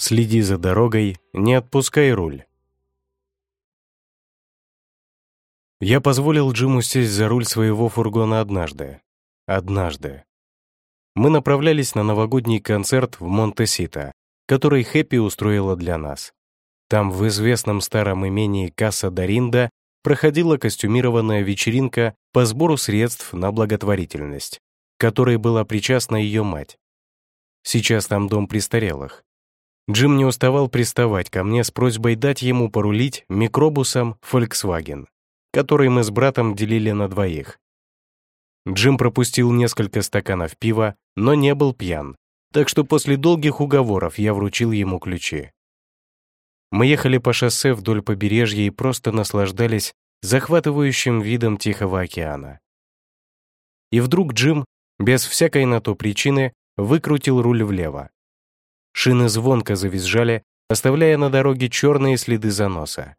Следи за дорогой, не отпускай руль. Я позволил Джиму сесть за руль своего фургона однажды. Однажды. Мы направлялись на новогодний концерт в Монте-Сито, который Хэппи устроила для нас. Там, в известном старом имении Касса Даринда, проходила костюмированная вечеринка по сбору средств на благотворительность, которой была причастна ее мать. Сейчас там дом престарелых. Джим не уставал приставать ко мне с просьбой дать ему порулить микробусом Volkswagen, который мы с братом делили на двоих. Джим пропустил несколько стаканов пива, но не был пьян, так что после долгих уговоров я вручил ему ключи. Мы ехали по шоссе вдоль побережья и просто наслаждались захватывающим видом Тихого океана. И вдруг Джим, без всякой на то причины, выкрутил руль влево. Шины звонко завизжали, оставляя на дороге черные следы заноса.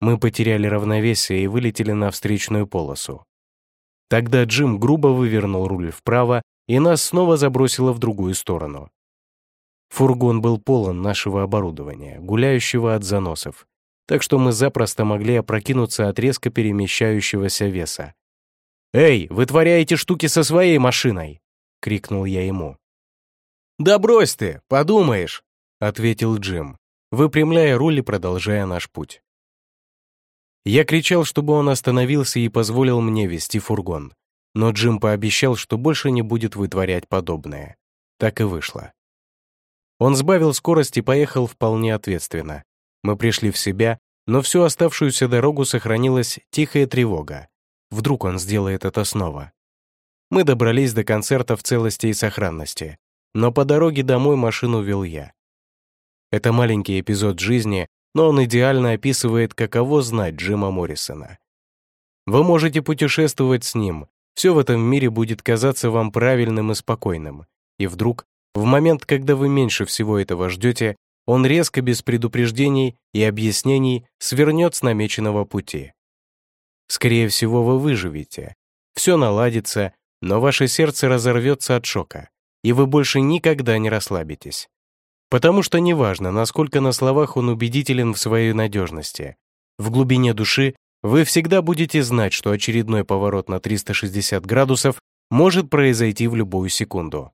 Мы потеряли равновесие и вылетели на встречную полосу. Тогда Джим грубо вывернул руль вправо, и нас снова забросило в другую сторону. Фургон был полон нашего оборудования, гуляющего от заносов, так что мы запросто могли опрокинуться от резко перемещающегося веса. «Эй, вы творяете штуки со своей машиной!» — крикнул я ему. «Да брось ты, подумаешь», — ответил Джим, выпрямляя руль и продолжая наш путь. Я кричал, чтобы он остановился и позволил мне вести фургон, но Джим пообещал, что больше не будет вытворять подобное. Так и вышло. Он сбавил скорость и поехал вполне ответственно. Мы пришли в себя, но всю оставшуюся дорогу сохранилась тихая тревога. Вдруг он сделает это снова. Мы добрались до концерта в целости и сохранности, но по дороге домой машину вел я. Это маленький эпизод жизни, но он идеально описывает, каково знать Джима Моррисона. Вы можете путешествовать с ним, все в этом мире будет казаться вам правильным и спокойным, и вдруг, в момент, когда вы меньше всего этого ждете, он резко, без предупреждений и объяснений, свернет с намеченного пути. Скорее всего, вы выживете, все наладится, но ваше сердце разорвется от шока и вы больше никогда не расслабитесь. Потому что неважно, насколько на словах он убедителен в своей надежности, в глубине души вы всегда будете знать, что очередной поворот на 360 градусов может произойти в любую секунду.